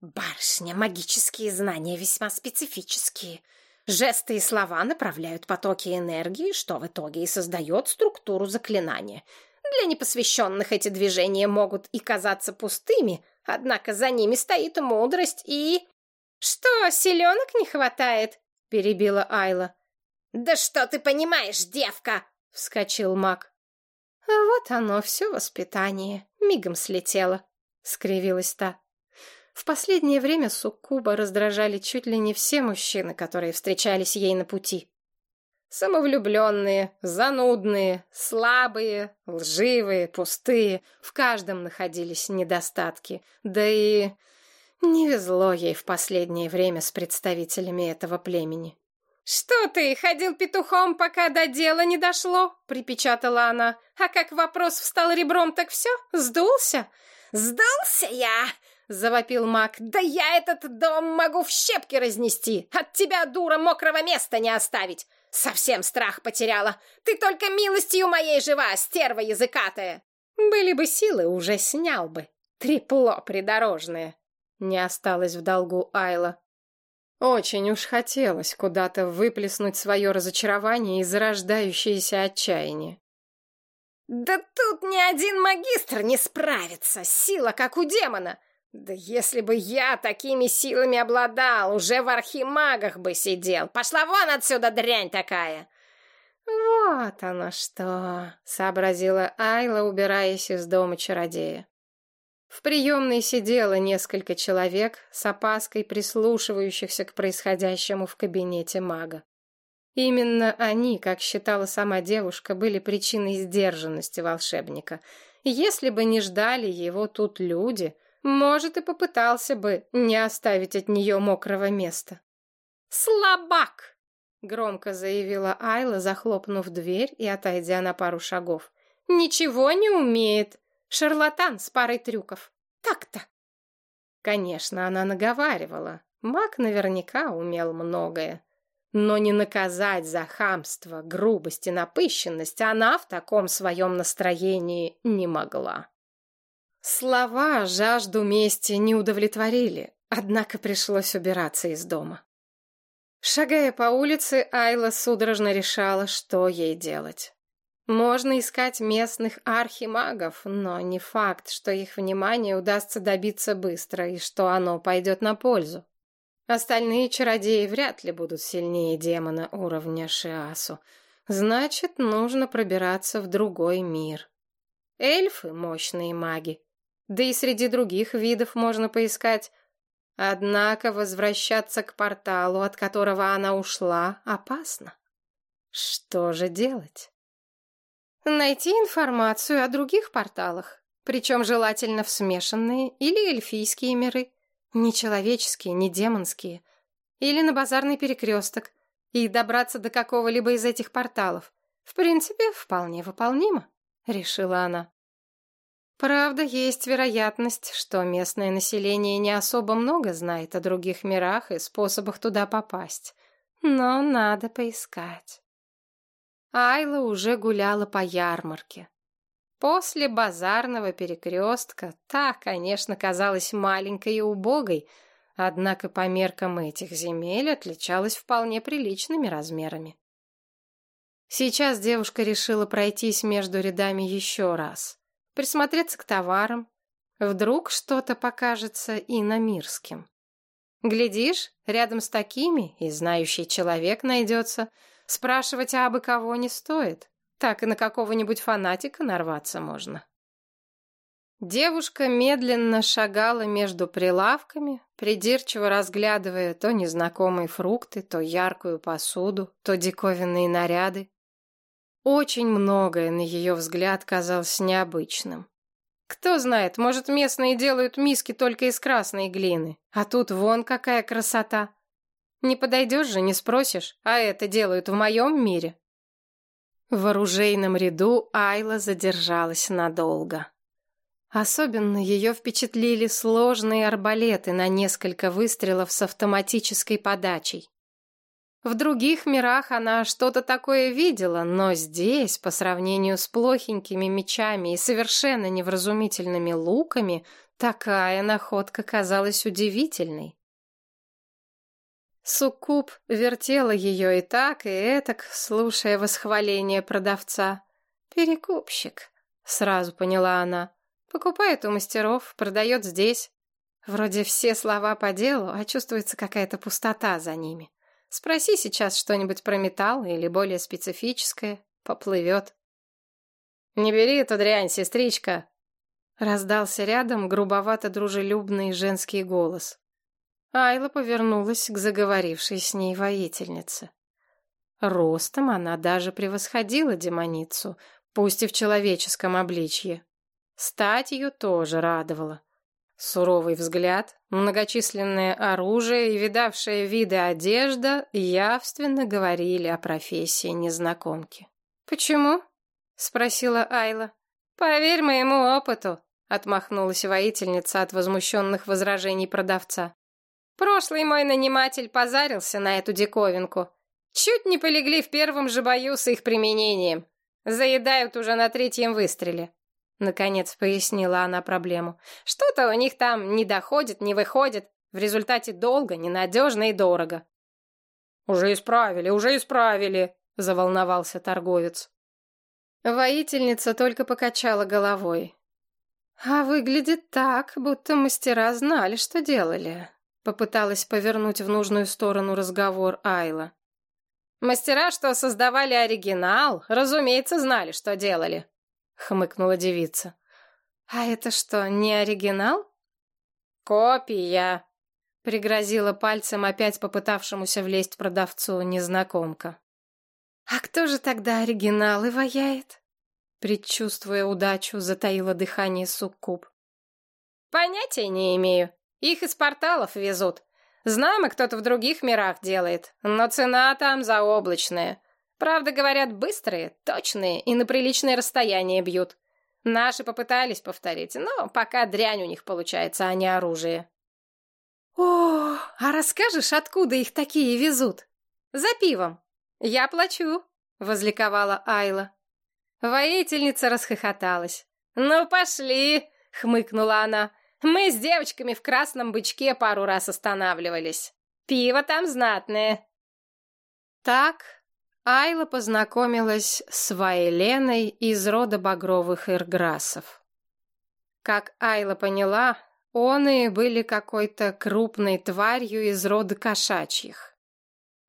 Speaker 2: Барышня, магические знания весьма специфические. Жесты и слова направляют потоки энергии, что в итоге и создает структуру заклинания. Для непосвященных эти движения могут и казаться пустыми, однако за ними стоит мудрость и... «Что, селенок не хватает?» — перебила Айла. «Да что ты понимаешь, девка!» — вскочил маг. «А вот оно, все воспитание, мигом слетело», — скривилась та. В последнее время Суккуба раздражали чуть ли не все мужчины, которые встречались ей на пути. Самовлюбленные, занудные, слабые, лживые, пустые. В каждом находились недостатки. Да и не везло ей в последнее время с представителями этого племени. «Что ты, ходил петухом, пока до дела не дошло?» — припечатала она. «А как вопрос встал ребром, так все? Сдулся?» «Сдался я!» — завопил маг. «Да я этот дом могу в щепки разнести! От тебя, дура, мокрого места не оставить! Совсем страх потеряла! Ты только милостью моей жива, стерва языкатая! Были бы силы, уже снял бы! Трепло придорожное!» Не осталось в долгу Айла. Очень уж хотелось куда-то выплеснуть свое разочарование и зарождающееся отчаяние. «Да тут ни один магистр не справится! Сила, как у демона! Да если бы я такими силами обладал, уже в архимагах бы сидел! Пошла вон отсюда, дрянь такая!» «Вот оно что!» — сообразила Айла, убираясь из дома чародея. В приемной сидело несколько человек, с опаской прислушивающихся к происходящему в кабинете мага. Именно они, как считала сама девушка, были причиной сдержанности волшебника. Если бы не ждали его тут люди, может, и попытался бы не оставить от нее мокрого места. «Слабак!» — громко заявила Айла, захлопнув дверь и отойдя на пару шагов. «Ничего не умеет. Шарлатан с парой трюков. Так-то. Конечно, она наговаривала. Маг наверняка умел многое. Но не наказать за хамство, грубость и напыщенность она в таком своем настроении не могла. Слова жажду мести не удовлетворили, однако пришлось убираться из дома. Шагая по улице, Айла судорожно решала, что ей делать. Можно искать местных архимагов, но не факт, что их внимание удастся добиться быстро и что оно пойдет на пользу. Остальные чародеи вряд ли будут сильнее демона уровня Шиасу. Значит, нужно пробираться в другой мир. Эльфы — мощные маги. Да и среди других видов можно поискать. Однако возвращаться к порталу, от которого она ушла, опасно. Что же делать? Найти информацию о других порталах, причем желательно в смешанные или эльфийские миры, не человеческие, не демонские, или на базарный перекресток, и добраться до какого-либо из этих порталов. В принципе, вполне выполнимо, решила она. Правда, есть вероятность, что местное население не особо много знает о других мирах и способах туда попасть. Но надо поискать. Айла уже гуляла по ярмарке. После базарного перекрестка та, конечно, казалась маленькой и убогой, однако по меркам этих земель отличалась вполне приличными размерами. Сейчас девушка решила пройтись между рядами еще раз, присмотреться к товарам. Вдруг что-то покажется иномирским. Глядишь, рядом с такими и знающий человек найдется — Спрашивать абы кого не стоит. Так и на какого-нибудь фанатика нарваться можно. Девушка медленно шагала между прилавками, придирчиво разглядывая то незнакомые фрукты, то яркую посуду, то диковинные наряды. Очень многое, на ее взгляд, казалось необычным. Кто знает, может, местные делают миски только из красной глины, а тут вон какая красота. Не подойдешь же, не спросишь, а это делают в моем мире. В оружейном ряду Айла задержалась надолго. Особенно ее впечатлили сложные арбалеты на несколько выстрелов с автоматической подачей.
Speaker 1: В других мирах она что-то такое видела, но здесь, по сравнению с плохенькими мечами и совершенно невразумительными луками, такая находка казалась удивительной. Суккуб вертела ее и так, и этак, слушая восхваление продавца. «Перекупщик», — сразу поняла она. «Покупает у мастеров, продает здесь. Вроде все слова по делу, а чувствуется какая-то пустота за ними. Спроси сейчас что-нибудь про металл или более специфическое, поплывет». «Не бери эту дрянь, сестричка!» Раздался рядом грубовато-дружелюбный женский голос. Айла повернулась к заговорившей с ней воительнице. Ростом она даже превосходила демоницу, пусть и в человеческом обличье. Стать ее тоже радовала. Суровый взгляд, многочисленное оружие и видавшая виды одежда явственно говорили о профессии незнакомки. «Почему?» — спросила Айла. «Поверь моему опыту», — отмахнулась воительница от возмущенных возражений продавца. Прошлый мой наниматель позарился на эту диковинку. Чуть не полегли в первом же бою с их применением. Заедают уже на третьем выстреле. Наконец пояснила она проблему. Что-то у них там не доходит, не выходит. В результате долго, ненадежно и дорого. «Уже исправили, уже исправили», — заволновался торговец. Воительница только покачала головой. «А выглядит так, будто мастера знали, что делали. Попыталась повернуть в нужную сторону разговор Айла. «Мастера, что создавали оригинал, разумеется, знали, что делали», — хмыкнула девица. «А это что, не оригинал?» «Копия», — пригрозила пальцем опять попытавшемуся влезть продавцу незнакомка. «А кто же тогда оригиналы ваяет?» Предчувствуя удачу, затаила дыхание суккуб. «Понятия не имею», их из порталов везут. Знаем, и кто-то в других мирах делает, но цена там заоблачная. Правда, говорят, быстрые, точные и на приличное расстояние бьют. Наши попытались повторить, но пока дрянь у них получается, а не оружие. О, а расскажешь, откуда их такие везут? За пивом. Я плачу, возликовала Айла. Воительница расхохоталась. Ну пошли, хмыкнула она. Мы с девочками в красном бычке пару раз останавливались. Пиво там знатное. Так Айла познакомилась с Вайленой из рода багровых ирграсов. Как Айла поняла, он и были какой-то крупной тварью из рода кошачьих.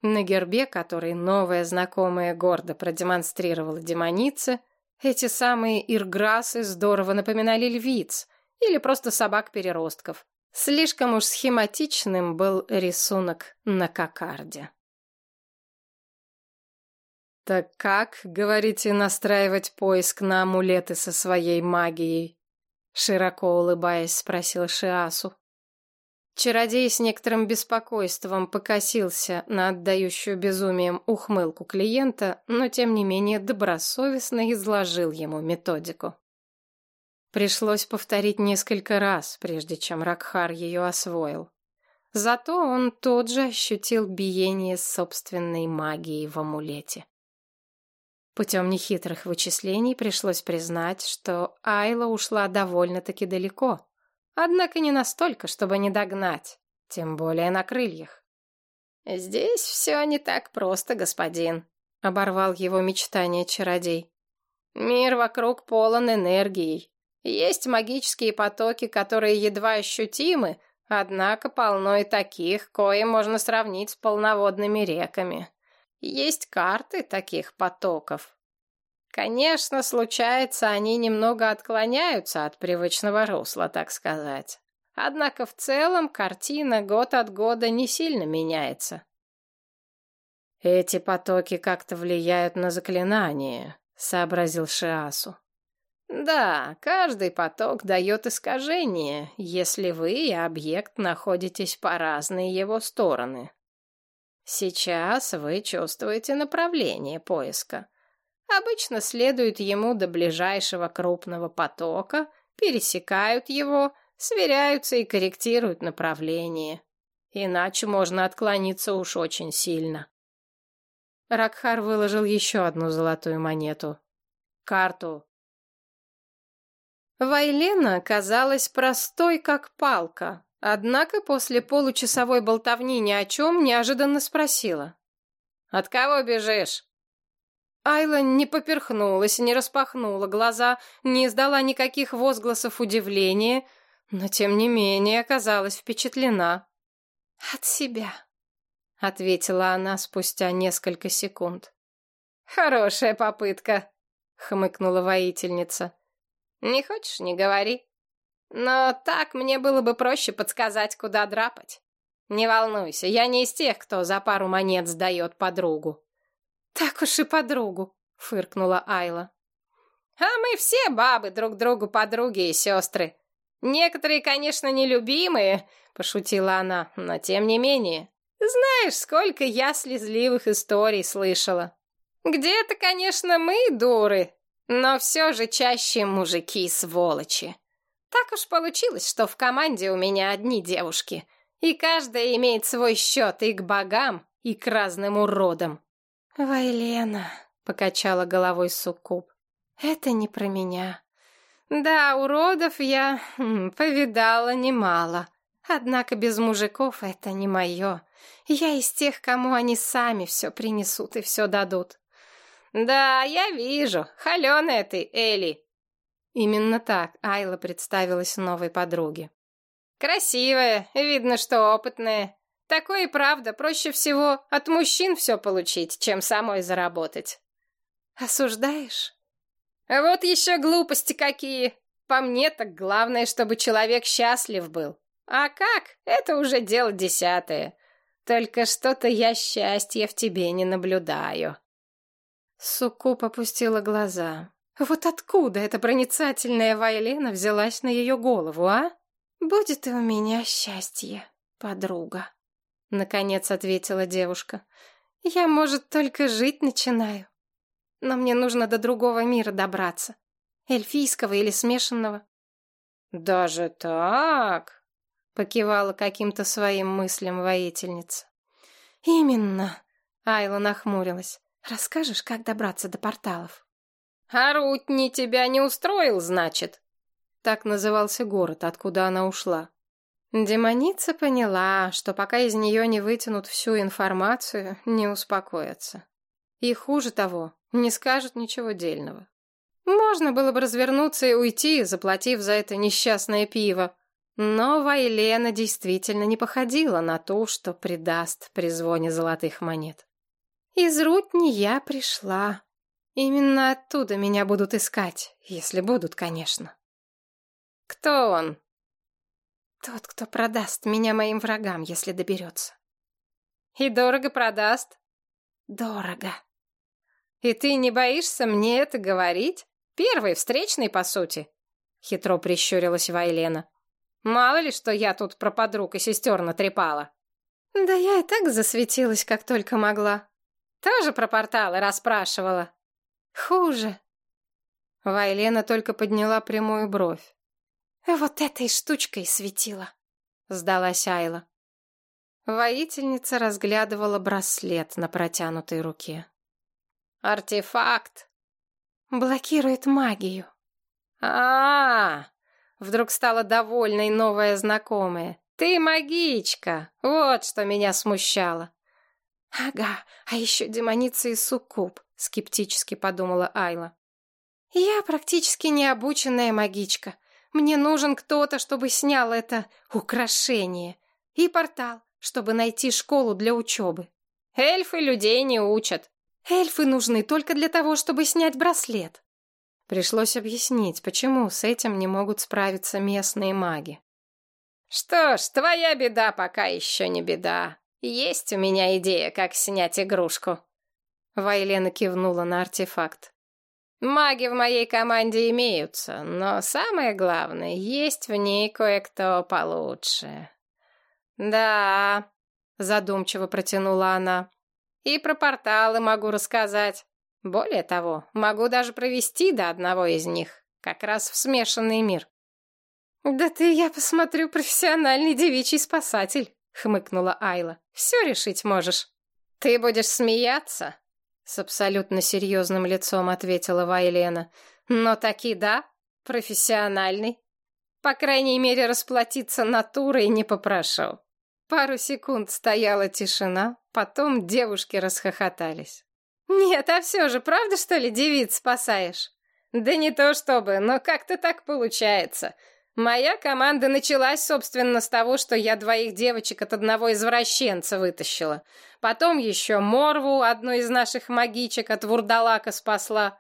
Speaker 1: На гербе, который новая знакомая гордо продемонстрировала демонице, эти самые ирграсы здорово напоминали львиц, или просто собак-переростков. Слишком уж схематичным был рисунок на кокарде. «Так как, говорите, настраивать поиск на амулеты со своей магией?» Широко улыбаясь, спросил Шиасу. Чародей с некоторым беспокойством покосился на отдающую безумием ухмылку клиента, но тем не менее добросовестно изложил ему методику. Пришлось повторить несколько раз, прежде чем Ракхар ее освоил. Зато он тут же ощутил биение собственной магии в амулете. Путем нехитрых вычислений пришлось признать, что Айла ушла довольно-таки далеко. Однако не настолько, чтобы не догнать, тем более на крыльях. «Здесь все не так просто, господин», — оборвал его мечтание чародей. «Мир вокруг полон энергией, есть магические потоки, которые едва ощутимы, однако полно и таких, кои можно сравнить с полноводными реками. Есть карты таких потоков. Конечно, случается, они немного отклоняются от привычного русла, так сказать. Однако в целом картина год от года не сильно меняется. «Эти потоки как-то влияют на заклинание», — сообразил Шиасу. Да, каждый поток дает искажение, если вы и объект находитесь по разные его стороны. Сейчас вы чувствуете направление поиска. Обычно следуют ему до ближайшего крупного потока, пересекают его, сверяются и корректируют направление. Иначе можно отклониться уж очень сильно. Ракхар выложил еще одну золотую монету. Карту. Вайлена казалась простой, как палка, однако после получасовой болтовни ни о чем неожиданно спросила. «От кого бежишь?» Айла не поперхнулась, не распахнула глаза, не издала никаких возгласов удивления, но тем не менее оказалась впечатлена.
Speaker 2: «От себя», —
Speaker 1: ответила она спустя несколько секунд.
Speaker 2: «Хорошая попытка», — хмыкнула воительница. «Не хочешь, не говори. Но так мне было бы проще подсказать, куда драпать. Не волнуйся, я не из тех, кто за пару монет сдает подругу».
Speaker 1: «Так уж и подругу», — фыркнула Айла.
Speaker 2: «А мы все бабы друг другу подруги и сестры. Некоторые, конечно, нелюбимые», — пошутила она, «но тем не менее. Знаешь, сколько я слезливых историй слышала. Где-то, конечно, мы дуры, но все же чаще мужики-сволочи. Так уж получилось, что в команде у меня одни девушки, и каждая имеет свой счет и к богам, и к разным уродам.
Speaker 1: «Вайлена», — покачала головой Суккуб, — «это не про меня.
Speaker 2: Да, уродов я хм, повидала немало, однако без мужиков это не мое. Я из тех, кому они сами все принесут и все дадут. Да, я вижу, холеная ты, Элли».
Speaker 1: Именно так Айла представилась новой подруге.
Speaker 2: «Красивая, видно, что опытная, Такое и правда, проще всего от мужчин все получить, чем самой заработать.
Speaker 1: Осуждаешь?
Speaker 2: Вот еще глупости какие. По мне так главное, чтобы человек счастлив был. А как? Это уже дело десятое. Только что-то я счастья в тебе не наблюдаю.
Speaker 1: Суку попустила глаза. Вот откуда эта проницательная Вайлена взялась на ее голову, а? Будет и у меня счастье, подруга. Наконец ответила девушка. Я, может, только жить начинаю. Но мне нужно до другого мира добраться. Эльфийского или смешанного.
Speaker 2: Даже так?
Speaker 1: Покивала каким-то своим мыслям воительница. Именно. Айла нахмурилась. Расскажешь, как добраться до порталов?
Speaker 2: А Рутни тебя не устроил, значит?
Speaker 1: Так назывался город, откуда она ушла. Демоница поняла, что пока из нее не вытянут всю информацию, не успокоятся. И хуже того, не скажут ничего дельного. Можно было бы развернуться и уйти, заплатив за это несчастное пиво. Но Вайлена действительно не походила на ту, что предаст при звоне золотых монет. Из Рутни я пришла. Именно оттуда меня будут искать, если будут, конечно.
Speaker 2: Кто он?
Speaker 1: Тот, кто продаст меня моим врагам, если доберется.
Speaker 2: И дорого продаст?
Speaker 1: Дорого.
Speaker 2: И ты не боишься мне это говорить? Первый, встречный, по сути. Хитро прищурилась Вайлена. Мало ли, что я тут про подруг и сестер натрепала.
Speaker 1: Да я и так засветилась, как только могла.
Speaker 2: Тоже про порталы расспрашивала.
Speaker 1: Хуже. Вайлена только подняла прямую бровь. «Вот этой штучкой светила», — сдалась Айла. Воительница разглядывала браслет на протянутой руке.
Speaker 2: «Артефакт!»
Speaker 1: «Блокирует магию».
Speaker 2: А, -а, а Вдруг стала довольной новая знакомая. «Ты магичка! Вот что меня смущало!»
Speaker 1: «Ага, а еще демоница и суккуб», — скептически подумала Айла. «Я практически необученная магичка. Мне нужен кто-то, чтобы снял это украшение. И портал, чтобы найти школу для учебы.
Speaker 2: Эльфы людей не учат.
Speaker 1: Эльфы нужны только для того, чтобы снять браслет. Пришлось объяснить, почему с этим не могут справиться местные маги.
Speaker 2: Что ж, твоя беда пока еще не беда. Есть у меня идея, как снять игрушку.
Speaker 1: Вайлена кивнула на артефакт.
Speaker 2: Маги в моей команде имеются, но самое главное, есть в ней кое-кто получше. Да, задумчиво протянула она. И про порталы могу рассказать. Более того, могу даже провести до одного из них, как раз в смешанный мир.
Speaker 1: Да ты, я посмотрю, профессиональный девичий спасатель, хмыкнула Айла. Все решить можешь.
Speaker 2: Ты будешь смеяться?
Speaker 1: С абсолютно серьезным лицом ответила Вайлена. Но таки да, профессиональный. По крайней мере, расплатиться натурой не попрошу. Пару секунд стояла тишина, потом девушки расхохотались. «Нет, а все же, правда, что ли, девиц спасаешь?» «Да не то чтобы, но как-то так получается. Моя команда началась, собственно, с того, что я двоих девочек от одного извращенца вытащила. Потом еще Морву, одну из наших магичек, от вурдалака спасла.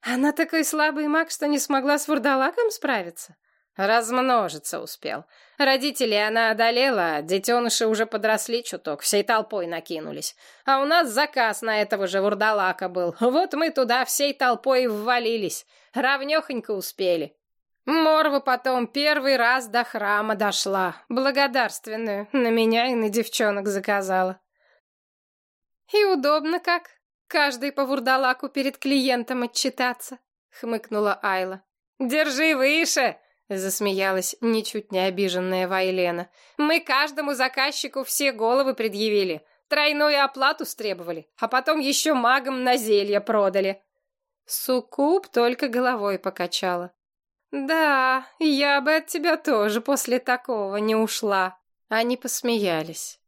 Speaker 1: Она такой слабый маг, что не смогла с вурдалаком справиться. Размножиться успел. Родителей она одолела, а детеныши уже подросли чуток, всей толпой накинулись. А у нас заказ на этого же вурдалака был. Вот мы туда всей толпой ввалились. Равнёхонько успели. Морва потом первый раз до храма дошла. Благодарственную на меня и на девчонок заказала. И удобно как. Каждый по вурдалаку перед клиентом отчитаться, хмыкнула Айла. Держи выше, засмеялась ничуть не обиженная Вайлена. Мы каждому заказчику все головы предъявили, тройную оплату стребовали, а потом еще магам на зелье продали. Суккуб только головой покачала. «Да, я бы от тебя тоже после такого не ушла». Они посмеялись.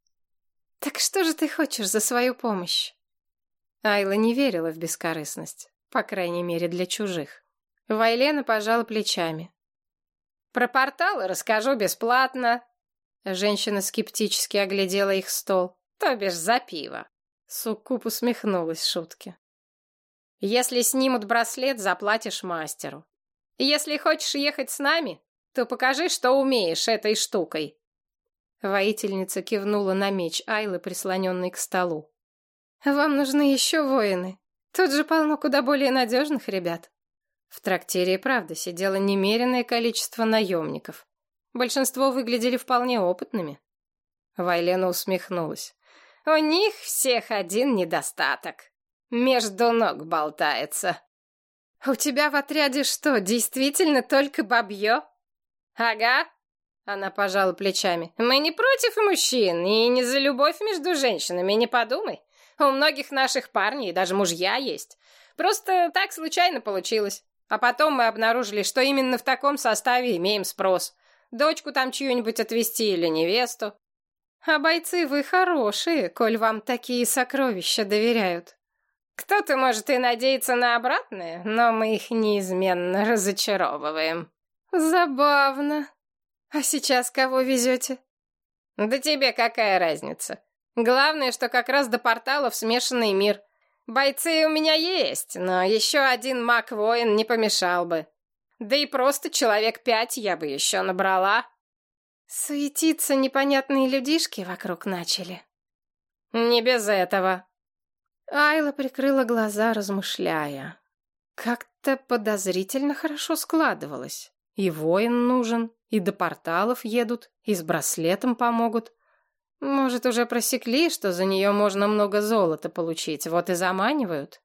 Speaker 1: «Так что же ты хочешь за свою помощь?» Айла не верила в бескорыстность, по крайней мере для чужих. Вайлена пожала плечами. «Про порталы расскажу бесплатно». Женщина скептически оглядела их стол. «То бишь за пиво». Суккуб усмехнулась шутке. «Если снимут браслет, заплатишь мастеру. Если хочешь ехать с нами, то покажи, что умеешь этой штукой». Воительница кивнула на меч Айлы, прислоненный к столу. «Вам нужны еще воины. Тут же полно куда более надежных ребят». В трактире и правда сидело немеренное количество наемников. Большинство выглядели вполне опытными. Вайлена усмехнулась. «У них всех один недостаток. Между ног болтается». «У тебя в отряде что, действительно только бабье?» «Ага», — она пожала плечами. «Мы не против мужчин и не за любовь между женщинами, не подумай. У многих наших парней даже мужья есть. Просто так случайно получилось. А потом мы обнаружили, что именно в таком составе имеем спрос. Дочку там чью-нибудь отвезти или невесту. А бойцы вы хорошие, коль вам такие сокровища доверяют. Кто-то может и надеяться на обратное, но мы их неизменно разочаровываем. Забавно. А сейчас кого везете? Да тебе какая разница? Главное, что как раз до порталов смешанный мир. Бойцы у меня есть, но еще один маг-воин не помешал бы. Да и просто человек пять я бы еще набрала. Суетиться непонятные людишки вокруг начали. Не без этого. Айла прикрыла глаза, размышляя. Как-то подозрительно хорошо складывалось. И воин нужен, и до порталов едут, и с браслетом помогут. Может, уже просекли, что за нее можно много золота получить, вот и заманивают?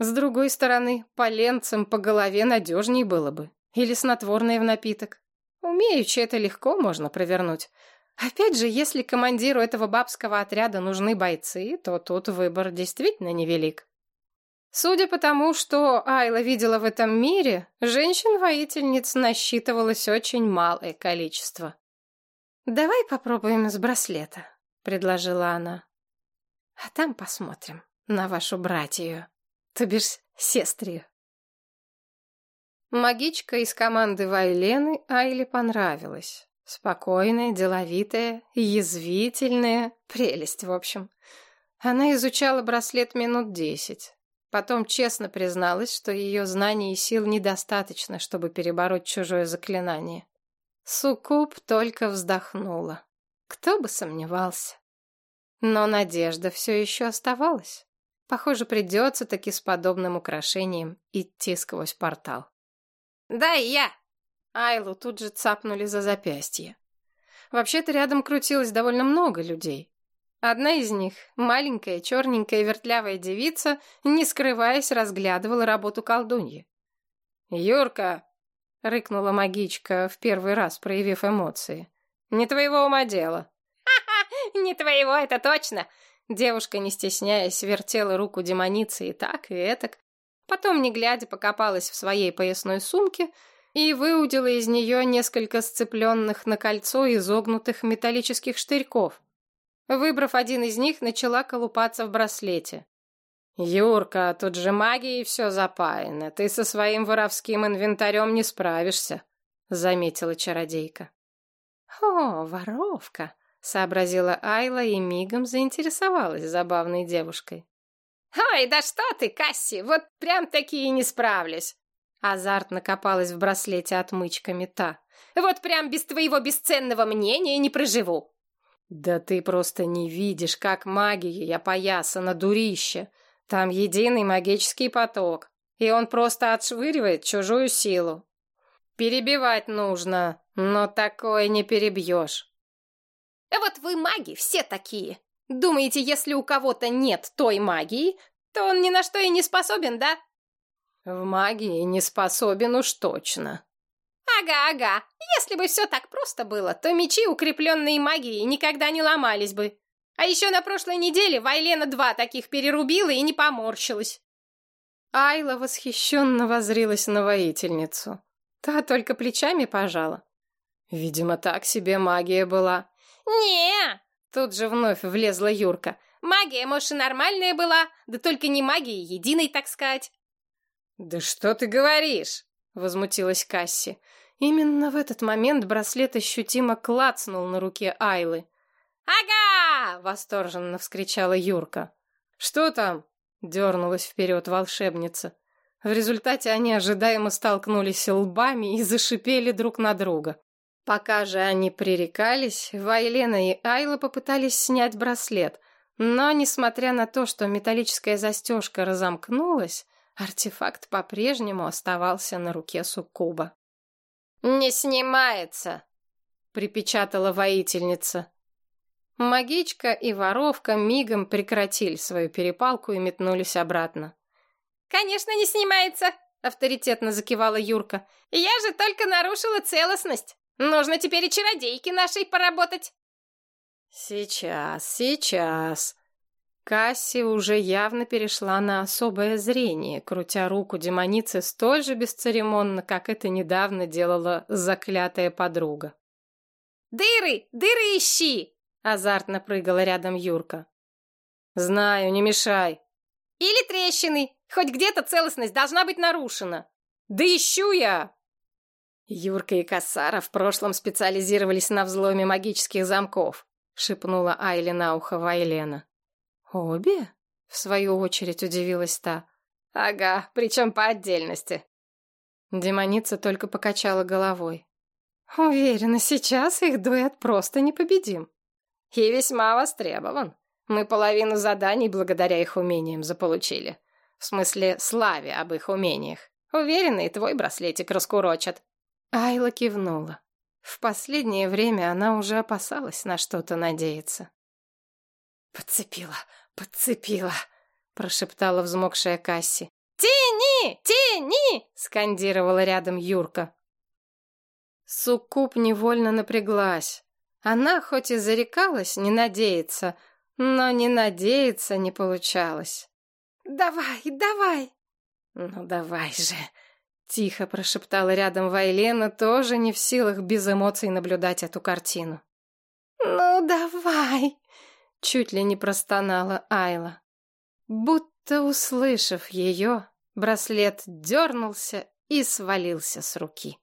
Speaker 1: С другой стороны, поленцам по голове надежней было бы. Или снотворное в напиток. Умеючи это легко можно провернуть. Опять же, если командиру этого бабского отряда нужны бойцы, то тут выбор действительно невелик. Судя по тому, что Айла видела в этом мире, женщин-воительниц насчитывалось очень малое количество. «Давай попробуем с браслета», — предложила она. «А там посмотрим на вашу братью, то бишь сестрию». Магичка из команды Вайлены Айле понравилась. Спокойная, деловитая, язвительная, прелесть, в общем. Она изучала браслет минут десять. Потом честно призналась, что ее знаний и сил недостаточно, чтобы перебороть чужое заклинание. Суккуб только вздохнула. Кто бы сомневался. Но надежда все еще оставалась. Похоже, придется таки с подобным украшением идти сквозь портал. «Да, и я!» Айлу тут же цапнули за запястье. Вообще-то рядом крутилось довольно много людей. Одна из них, маленькая, черненькая, вертлявая девица, не скрываясь, разглядывала работу колдуньи. «Юрка, рыкнула магичка, в первый раз проявив эмоции. Не твоего ума дело. Ха-ха, не твоего, это точно. Девушка, не стесняясь, вертела руку демоницы и так, и этак. Потом, не глядя, покопалась в своей поясной сумке и выудила из нее несколько сцепленных на кольцо изогнутых металлических штырьков. Выбрав один из них, начала колупаться в браслете. «Юрка, тут же магией все запаяно. Ты со своим воровским инвентарем не справишься», — заметила чародейка.
Speaker 2: «О, воровка!» — сообразила Айла и мигом заинтересовалась забавной девушкой.
Speaker 1: «Ой, да что ты, Касси, вот прям такие не справлюсь!» Азарт накопалась в браслете отмычками та. «Вот прям без твоего бесценного мнения не проживу!» «Да ты просто не видишь, как магия я поясана, дурище! Там единый магический поток, и он просто отшвыривает чужую силу. Перебивать нужно, но такое не перебьешь».
Speaker 2: «Вот вы маги все такие!» Думаете, если у кого-то нет той магии, то он ни на что и не способен, да?
Speaker 1: В магии не способен уж точно.
Speaker 2: Ага, ага. Если бы все так просто было, то мечи, укрепленные магией, никогда не ломались бы. А еще на прошлой неделе Вайлена два таких перерубила и не поморщилась.
Speaker 1: Айла восхищенно возрилась на воительницу. Та только плечами пожала. Видимо, так себе магия была.
Speaker 2: не
Speaker 1: Тут же вновь влезла Юрка.
Speaker 2: Магия, может, и нормальная была, да только не магия единой, так сказать.
Speaker 1: Да что ты говоришь? Возмутилась Касси. Именно в этот момент браслет ощутимо клацнул на руке Айлы.
Speaker 2: «Ага!»
Speaker 1: — восторженно вскричала Юрка. «Что там?» — дернулась вперед волшебница. В результате они ожидаемо столкнулись лбами и зашипели друг на друга. Пока же они пререкались, Вайлена и Айла попытались снять браслет, но, несмотря на то, что металлическая застежка разомкнулась, артефакт по-прежнему оставался на руке суккуба.
Speaker 2: «Не снимается!»
Speaker 1: — припечатала воительница. Магичка и воровка мигом прекратили свою перепалку и метнулись обратно.
Speaker 2: «Конечно, не снимается!» — авторитетно закивала Юрка. «Я же только нарушила целостность!» Нужно теперь и чародейке нашей поработать.
Speaker 1: Сейчас, сейчас. Касси уже явно перешла на особое зрение, крутя руку демоницы столь же бесцеремонно, как это недавно делала заклятая подруга.
Speaker 2: «Дыры! Дыры ищи!»
Speaker 1: — азартно прыгала рядом Юрка. «Знаю, не мешай!»
Speaker 2: «Или трещины! Хоть где-то целостность должна быть нарушена!»
Speaker 1: «Да ищу я!» Юрка и Кассара в прошлом специализировались на взломе магических замков, шепнула Айли на ухо Вайлена. Обе? В свою очередь удивилась та.
Speaker 2: Ага, причем по отдельности.
Speaker 1: Демоница только покачала головой. Уверена, сейчас их дуэт просто непобедим.
Speaker 2: И весьма востребован. Мы половину заданий благодаря их умениям заполучили. В смысле, славе об их умениях. Уверена, и твой браслетик раскурочат.
Speaker 1: Айла кивнула. В последнее время она уже опасалась на что-то надеяться.
Speaker 2: «Подцепила, подцепила!» — прошептала взмокшая Касси. «Тяни! Тяни!» — скандировала рядом Юрка.
Speaker 1: Суккуб невольно напряглась. Она хоть и зарекалась не надеяться, но не надеяться не получалось.
Speaker 2: «Давай, давай!»
Speaker 1: «Ну давай же!» Тихо прошептала рядом Вайлена, тоже не в силах без эмоций наблюдать эту картину.
Speaker 2: «Ну, давай!»
Speaker 1: Чуть ли не простонала Айла. Будто услышав ее, браслет дернулся и свалился с руки.